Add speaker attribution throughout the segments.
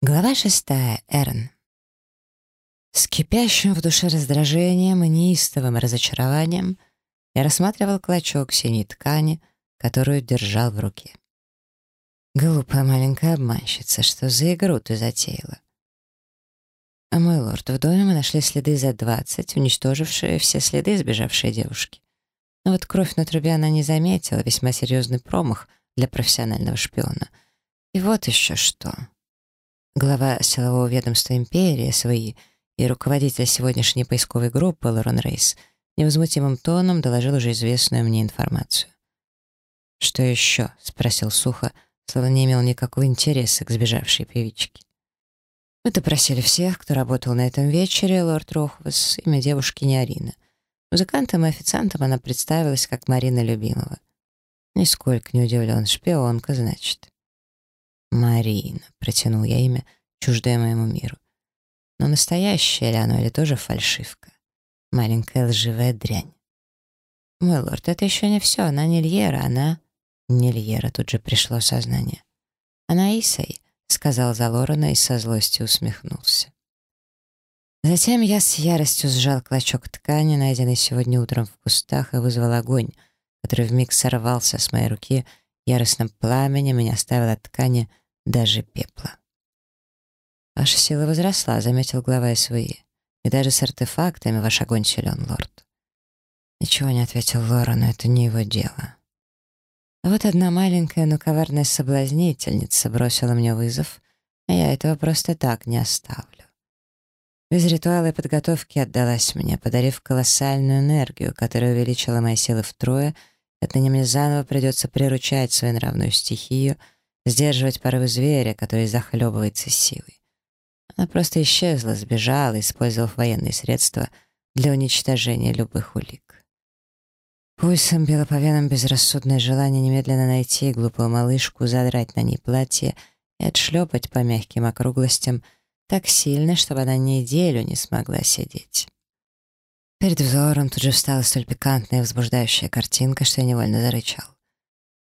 Speaker 1: Глава шестая. Эрн. С кипящим в душе раздражением и неистовым разочарованием я рассматривал клочок синей ткани, которую держал в руке. Глупая маленькая обманщица, что за игру ты затеяла? А мой лорд, в доме мы нашли следы за двадцать, уничтожившие все следы сбежавшей девушки. Но вот кровь на трубе она не заметила, весьма серьезный промах для профессионального шпиона. И вот еще что глава силового ведомства империи СВИ и руководитель сегодняшней поисковой группы Лорен Рейс невозмутимым тоном доложил уже известную мне информацию. «Что еще?» — спросил сухо, словно не имел никакого интереса к сбежавшей певичке. Мы допросили всех, кто работал на этом вечере, лорд Рохвас, имя девушки не Арина. Музыкантам и официантам она представилась как Марина Любимова. Нисколько не удивлен, шпионка, значит. «Марина», — протянул я имя, чуждое моему миру. Но настоящее ли оно или тоже фальшивка? Маленькая лживая дрянь. «Мой лорд, это еще не все. Она не Льера, она...» «Не Льера», — тут же пришло сознание. «Она Исай», — сказал за Лорена и со злостью усмехнулся. Затем я с яростью сжал клочок ткани, найденный сегодня утром в кустах, и вызвал огонь, который вмиг сорвался с моей руки яростным пламенем и не оставил от ткани даже пепла. «Ваша сила возросла», — заметил глава СВИ. «И даже с артефактами ваш огонь силен, лорд». Ничего не ответил Лора, но это не его дело. А вот одна маленькая, но коварная соблазнительница бросила мне вызов, а я этого просто так не оставлю. Без ритуала и подготовки отдалась мне, подарив колоссальную энергию, которая увеличила мои силы втрое, отныне мне заново придется приручать свою нравную стихию — сдерживать порывы зверя, который захлебывается силой. Она просто исчезла, сбежала, использовав военные средства для уничтожения любых улик. Пульсом било по венам безрассудное желание немедленно найти глупую малышку, задрать на ней платье и отшлепать по мягким округлостям так сильно, чтобы она неделю не смогла сидеть. Перед взором тут же встала столь пикантная и возбуждающая картинка, что я невольно зарычал.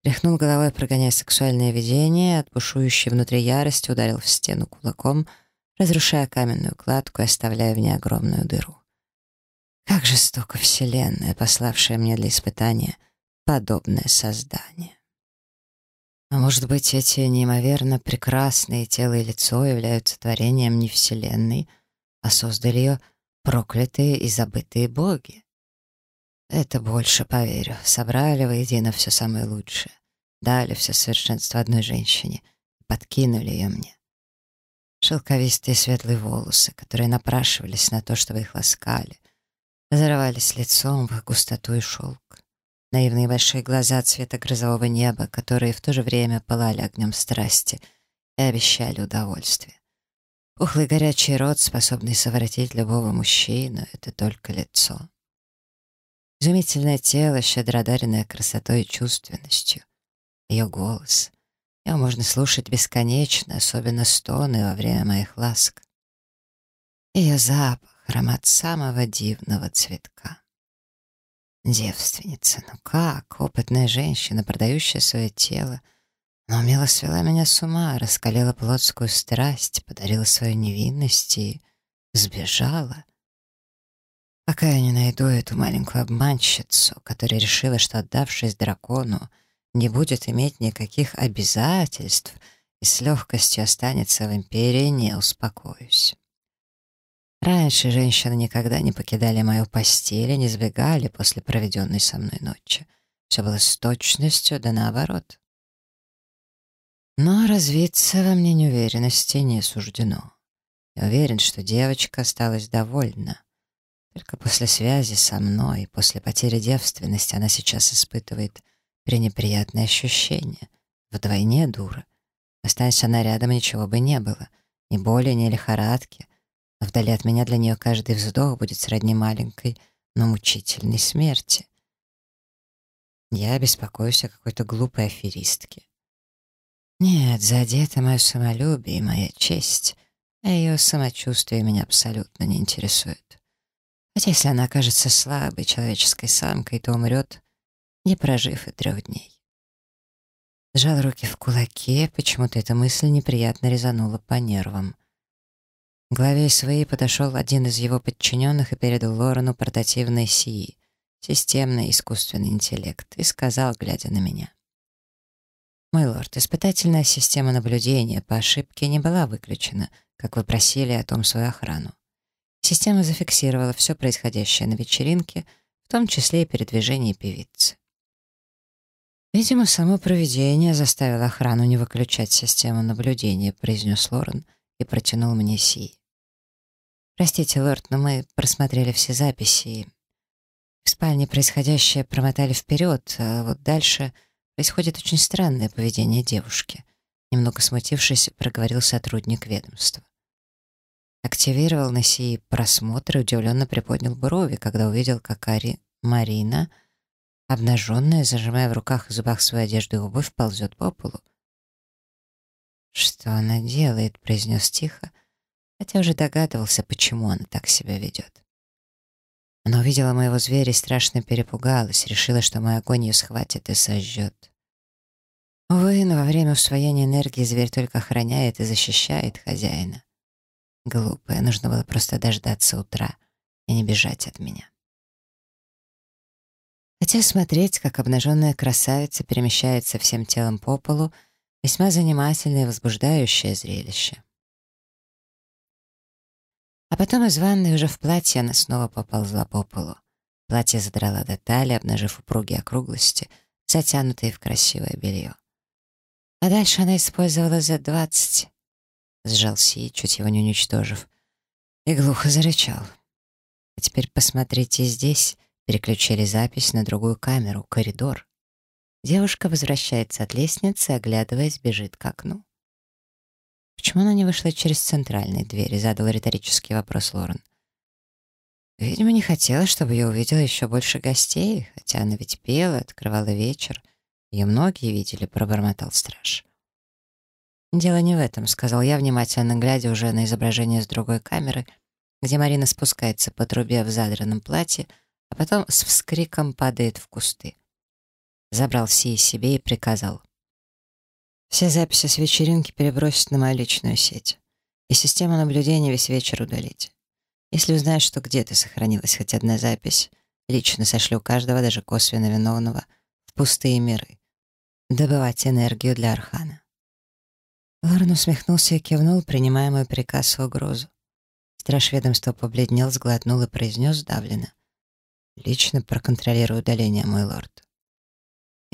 Speaker 1: Тряхнул головой, прогоняя сексуальное видение, от бушующей внутри ярости ударил в стену кулаком, разрушая каменную кладку и оставляя в ней огромную дыру. Как жестоко Вселенная, пославшая мне для испытания подобное создание. А может быть, эти неимоверно прекрасные тело и лицо являются творением не Вселенной, а создали ее проклятые и забытые боги? Это больше поверю. Собрали воедино все самое лучшее. Дали все совершенство одной женщине. Подкинули ее мне. Шелковистые светлые волосы, которые напрашивались на то, чтобы их ласкали. Зарывались лицом в густоту и шелк. Наивные большие глаза цвета грозового неба, которые в то же время пылали огнем страсти и обещали удовольствие. Пухлый горячий рот, способный совратить любого мужчину, — это только лицо. Изумительное тело, щедро одаренное красотой и чувственностью. Ее голос. Его можно слушать бесконечно, особенно стоны во время моих ласк. Ее запах, аромат самого дивного цветка. Девственница, ну как, опытная женщина, продающая свое тело, но умело свела меня с ума, раскалила плотскую страсть, подарила свою невинность и сбежала — Пока я не найду эту маленькую обманщицу, которая решила, что, отдавшись дракону, не будет иметь никаких обязательств и с легкостью останется в империи, не успокоюсь. Раньше женщины никогда не покидали мою постель и не сбегали после проведенной со мной ночи. Все было с точностью, да наоборот. Но развиться во мне неуверенности не суждено. Я уверен, что девочка осталась довольна. Только после связи со мной, после потери девственности, она сейчас испытывает пренеприятные ощущения. Вдвойне дура. Останься она рядом, ничего бы не было. Ни боли, ни лихорадки. А вдали от меня для нее каждый вздох будет сродни маленькой, но мучительной смерти. Я беспокоюсь о какой-то глупой аферистке. Нет, задето мое самолюбие и моя честь, а ее самочувствие меня абсолютно не интересует. Хотя если она окажется слабой человеческой самкой, то умрет, не прожив и трех дней. Сжал руки в кулаки, почему-то эта мысль неприятно резанула по нервам. К главе СВИ подошел один из его подчиненных и передал Лорену портативный СИИ, системный искусственный интеллект, и сказал, глядя на меня. «Мой лорд, испытательная система наблюдения по ошибке не была выключена, как вы просили о том свою охрану. Система зафиксировала все происходящее на вечеринке, в том числе и передвижение певицы. «Видимо, само проведение заставило охрану не выключать систему наблюдения», произнес Лорен и протянул мне Си. «Простите, лорд, но мы просмотрели все записи в спальне происходящее промотали вперед, а вот дальше Происходит очень странное поведение девушки. Немного смутившись, проговорил сотрудник ведомства. Активировал на сей просмотр и удивленно приподнял брови, когда увидел, как Ари Марина, обнаженная, зажимая в руках и зубах свою одежду и обувь, ползет по полу. «Что она делает?» — произнес тихо, хотя уже догадывался, почему она так себя ведет. Она увидела моего зверя и страшно перепугалась, решила, что мой огонь ее схватит и сожжет. Увы, но во время усвоения энергии зверь только охраняет и защищает хозяина. Глупая, нужно было просто дождаться утра и не бежать от меня. Хотя смотреть, как обнаженная красавица перемещается всем телом по полу, весьма занимательное и возбуждающее зрелище. А потом из ванной уже в платье она снова поползла по полу. Платье задрала до талии, обнажив упругие округлости, затянутые в красивое белье. А дальше она использовала Z-20. Сжал Си, чуть его не уничтожив, и глухо зарычал. А теперь посмотрите здесь. Переключили запись на другую камеру, коридор. Девушка возвращается от лестницы, оглядываясь, бежит к окну. «Почему она не вышла через центральные двери?» — задал риторический вопрос Лорен. Видимо, не хотела, чтобы ее увидела еще больше гостей, хотя она ведь пела, открывала вечер. Ее многие видели, пробормотал страж. «Дело не в этом», — сказал я, внимательно глядя уже на изображение с другой камеры, где Марина спускается по трубе в задранном платье, а потом с вскриком падает в кусты. Забрал Си себе и приказал. Все записи с вечеринки перебросить на мою личную сеть. И систему наблюдения весь вечер удалить. Если узнаешь, что где-то сохранилась хоть одна запись, лично сошлю каждого, даже косвенно виновного, в пустые миры. Добывать энергию для Архана. Лорен усмехнулся и кивнул, принимая мой приказ и угрозу. Страж ведомства побледнел, сглотнул и произнес сдавленно. «Лично проконтролирую удаление, мой лорд».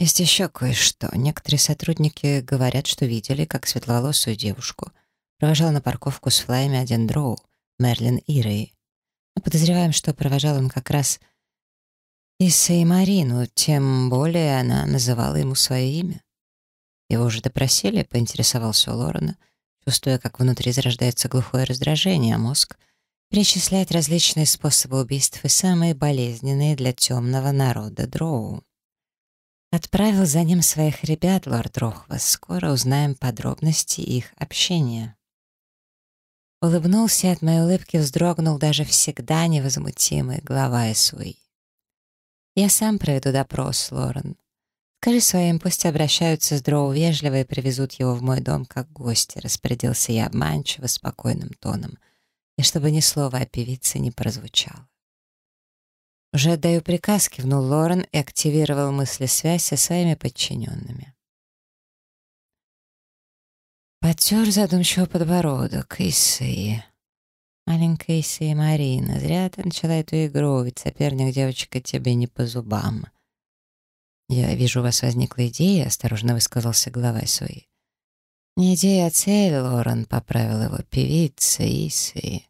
Speaker 1: Есть еще кое-что. Некоторые сотрудники говорят, что видели, как светловолосую девушку провожал на парковку с флаями один дроу, Мерлин Ирей. Мы подозреваем, что провожал он как раз Исса и Марину, тем более она называла ему свое имя. Его уже допросили, поинтересовался у Лорена, чувствуя, как внутри зарождается глухое раздражение, а мозг перечисляет различные способы убийств и самые болезненные для темного народа дроу. Отправил за ним своих ребят, лорд Рохвас. Скоро узнаем подробности их общения. Улыбнулся и от моей улыбки вздрогнул даже всегда невозмутимый глава СУИ. «Я сам проведу допрос, Лорен. Скажи своим, пусть обращаются с Дроу вежливо и привезут его в мой дом как гостя», распорядился я обманчиво, спокойным тоном, и чтобы ни слова о певице не прозвучало. «Уже отдаю приказ», — кивнул Лорен и активировал мысли-связь со своими подчиненными. Потер задумчиво подбородок. Иссы. Маленькая Иссы Марина, зря ты начала эту игру, ведь соперник девочка тебе не по зубам. «Я вижу, у вас возникла идея», — осторожно высказался глава своей. «Не идея, а цель, Лорен», — поправил его певица Исы.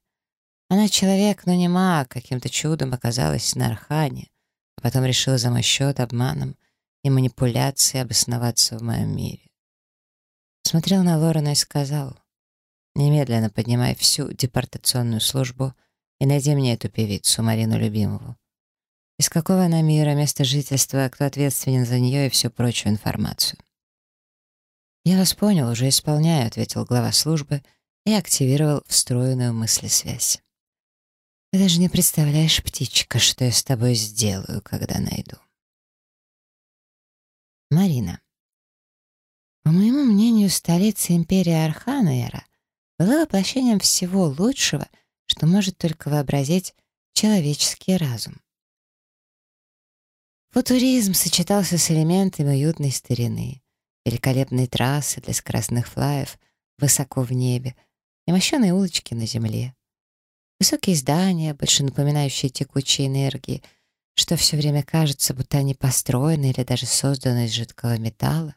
Speaker 1: Она человек, но не маг, каким-то чудом оказалась на Архане, а потом решила за мой счет обманом и манипуляцией обосноваться в моем мире. Смотрел на Лорена и сказал, «Немедленно поднимай всю депортационную службу и найди мне эту певицу, Марину Любимову. Из какого она мира, место жительства, кто ответственен за нее и всю прочую информацию». «Я вас понял, уже исполняю», — ответил глава службы и активировал встроенную мыслесвязь. Ты даже не представляешь, птичка, что я с тобой сделаю, когда найду. Марина. По моему мнению, столица империи Архануэра была воплощением всего лучшего, что может только вообразить человеческий разум. Футуризм сочетался с элементами уютной старины, великолепные трассы для скоростных флаев высоко в небе и мощеные улочки на земле. Высокие здания, больше напоминающие текучие энергии, что все время кажется, будто они построены или даже созданы из жидкого металла.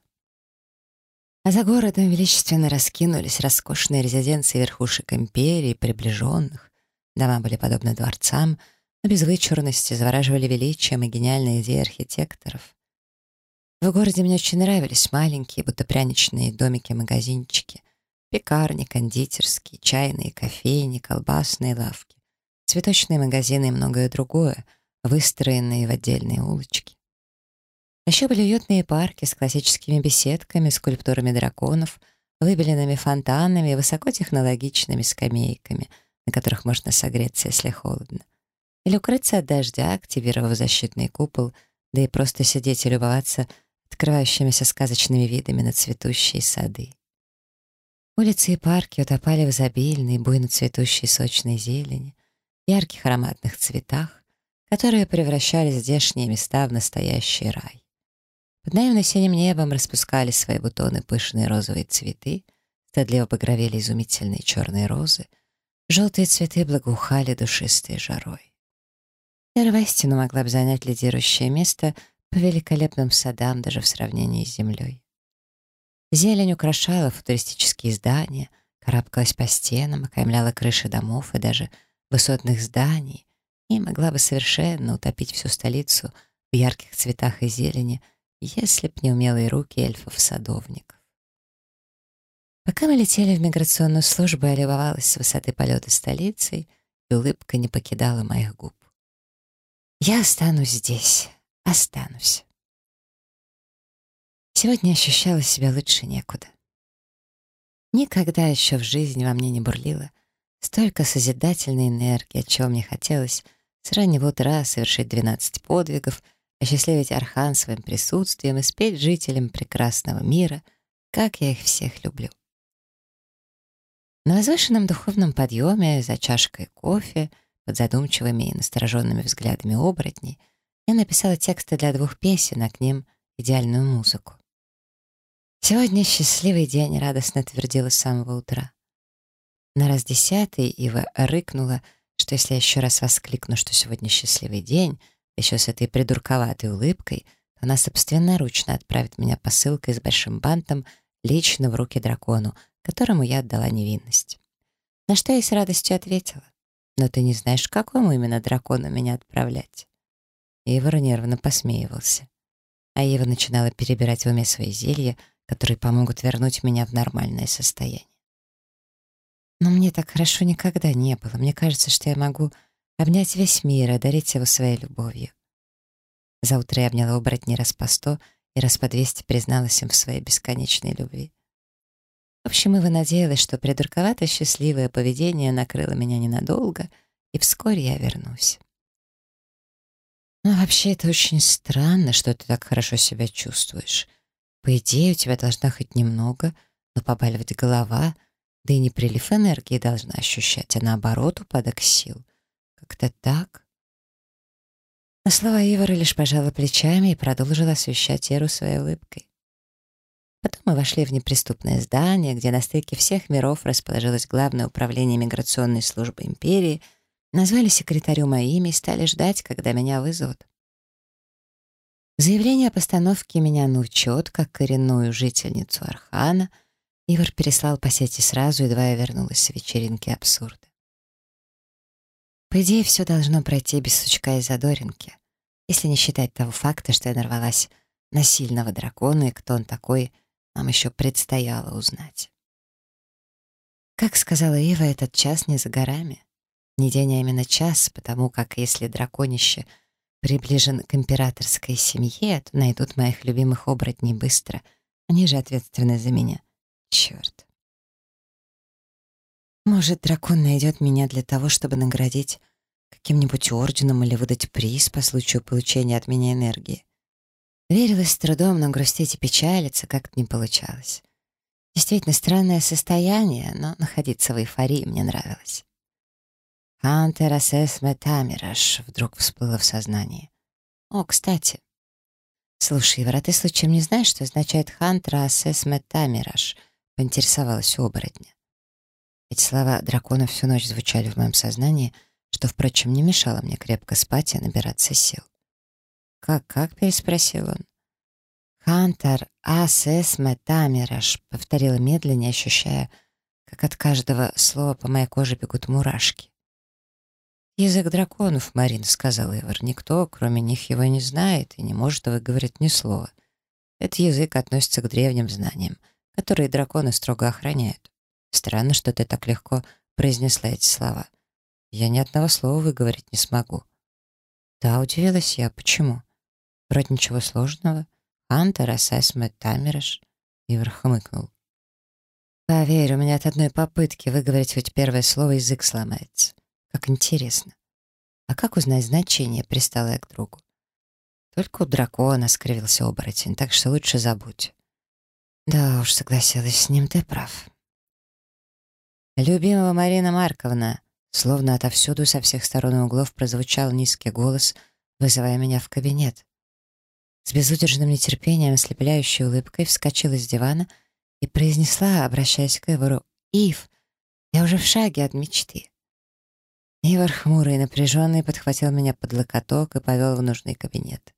Speaker 1: А за городом величественно раскинулись роскошные резиденции верхушек империи, приближенных. Дома были подобны дворцам — но без вычурности завораживали величием и гениальные идеи архитекторов. В городе мне очень нравились маленькие, будто пряничные домики-магазинчики, пекарни, кондитерские, чайные, кофейни, колбасные лавки, цветочные магазины и многое другое, выстроенные в отдельные улочки. Еще были уютные парки с классическими беседками, скульптурами драконов, выбеленными фонтанами и высокотехнологичными скамейками, на которых можно согреться, если холодно или укрыться от дождя, активировав защитный купол, да и просто сидеть и любоваться открывающимися сказочными видами на цветущие сады. Улицы и парки утопали в изобильной, буйно цветущей сочной зелени, ярких ароматных цветах, которые превращали здешние места в настоящий рай. Под наивно синим небом распускали свои бутоны пышные розовые цветы, стыдливо багровели изумительные черные розы, желтые цветы благоухали душистой жарой. Вера воистину могла бы занять лидирующее место по великолепным садам даже в сравнении с землей. Зелень украшала футуристические здания, карабкалась по стенам, окаймляла крыши домов и даже высотных зданий и могла бы совершенно утопить всю столицу в ярких цветах и зелени, если б не умелые руки эльфов-садовников. Пока мы летели в миграционную службу, я любовалась с высоты полета столицей, и улыбка не покидала моих губ. Я останусь здесь, останусь. Сегодня ощущала себя лучше некуда. Никогда еще в жизни во мне не бурлило столько созидательной энергии, от чего мне хотелось с раннего утра совершить 12 подвигов, осчастливить Архан своим присутствием и спеть жителям прекрасного мира, как я их всех люблю. На возвышенном духовном подъеме за чашкой кофе — под задумчивыми и настороженными взглядами оборотней, я написала тексты для двух песен, а к ним идеальную музыку. «Сегодня счастливый день», — радостно твердила с самого утра. На раз десятый Ива рыкнула, что если я еще раз воскликну, что сегодня счастливый день, еще с этой придурковатой улыбкой, то она собственноручно отправит меня посылкой с большим бантом лично в руки дракону, которому я отдала невинность. На что я с радостью ответила. Но ты не знаешь, какому именно дракону меня отправлять». Ивар нервно посмеивался. А Ива начинала перебирать в уме свои зелья, которые помогут вернуть меня в нормальное состояние. Но мне так хорошо никогда не было. Мне кажется, что я могу обнять весь мир и одарить его своей любовью. За утро я обняла оборотней раз по сто и раз по двести призналась им в своей бесконечной любви. В общем, Ива надеялась, что придурковато счастливое поведение накрыло меня ненадолго, и вскоре я вернусь. Но вообще это очень странно, что ты так хорошо себя чувствуешь. По идее, у тебя должна хоть немного, но побаливать голова, да и не прилив энергии должна ощущать, а наоборот упадок сил. Как-то так. На слова Ивара лишь пожала плечами и продолжила освещать Эру своей улыбкой. Потом мы вошли в неприступное здание, где на стыке всех миров расположилось Главное управление миграционной службы империи, назвали секретарю мое имя и стали ждать, когда меня вызовут. Заявление о постановке меня на учет как коренную жительницу Архана Ивар переслал по сети сразу, едва я вернулась с вечеринки абсурда. По идее, все должно пройти без сучка и задоринки, если не считать того факта, что я нарвалась на сильного дракона, и кто он такой — нам еще предстояло узнать. Как сказала Ива, этот час не за горами. Не день, а именно час, потому как если драконище приближен к императорской семье, то найдут моих любимых оборотней быстро. Они же ответственны за меня. Черт. Может, дракон найдет меня для того, чтобы наградить каким-нибудь орденом или выдать приз по случаю получения от меня энергии. Верилась с трудом, но грустить и печалиться как-то не получалось. Действительно странное состояние, но находиться в эйфории мне нравилось. «Хантер асэс метамираж» вдруг всплыло в сознании. «О, кстати». «Слушай, Ивар, а ты случаем не знаешь, что означает «хантер асэс метамираж»?» — поинтересовалась оборотня. Эти слова дракона всю ночь звучали в моем сознании, что, впрочем, не мешало мне крепко спать и набираться сил. «Как-как?» — переспросил он. «Хантер асэс метамираж», — повторила медленнее, ощущая, как от каждого слова по моей коже бегут мурашки. «Язык драконов, Марин», — сказал Ивар. «Никто, кроме них, его не знает и не может выговорить ни слова. Этот язык относится к древним знаниям, которые драконы строго охраняют. Странно, что ты так легко произнесла эти слова. Я ни одного слова выговорить не смогу». «Да», — удивилась я. «Почему?» «Вроде ничего сложного». Антер, Ассесмет, Тамерыш. Ивар хмыкнул. Поверь, у меня от одной попытки выговорить хоть первое слово язык сломается. Как интересно. А как узнать значение, пристала я к другу. Только у дракона скривился оборотень, так что лучше забудь. Да уж, согласилась с ним, ты прав. Любимого Марина Марковна, словно отовсюду со всех сторон и углов прозвучал низкий голос, вызывая меня в кабинет. С безудержным нетерпением, ослепляющей улыбкой вскочила с дивана и произнесла, обращаясь к Ивару, «Ив, я уже в шаге от мечты». Ивар, хмурый и напряженный, подхватил меня под локоток и повел в нужный кабинет.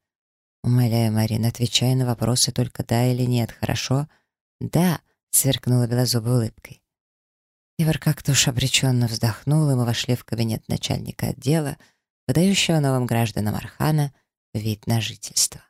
Speaker 1: «Умоляю, Марина, отвечай на вопросы только да или нет, хорошо?» «Да», — сверкнула белозубой улыбкой. Ивар как-то уж обреченно вздохнул, и мы вошли в кабинет начальника отдела, выдающего новым гражданам Архана вид на жительство.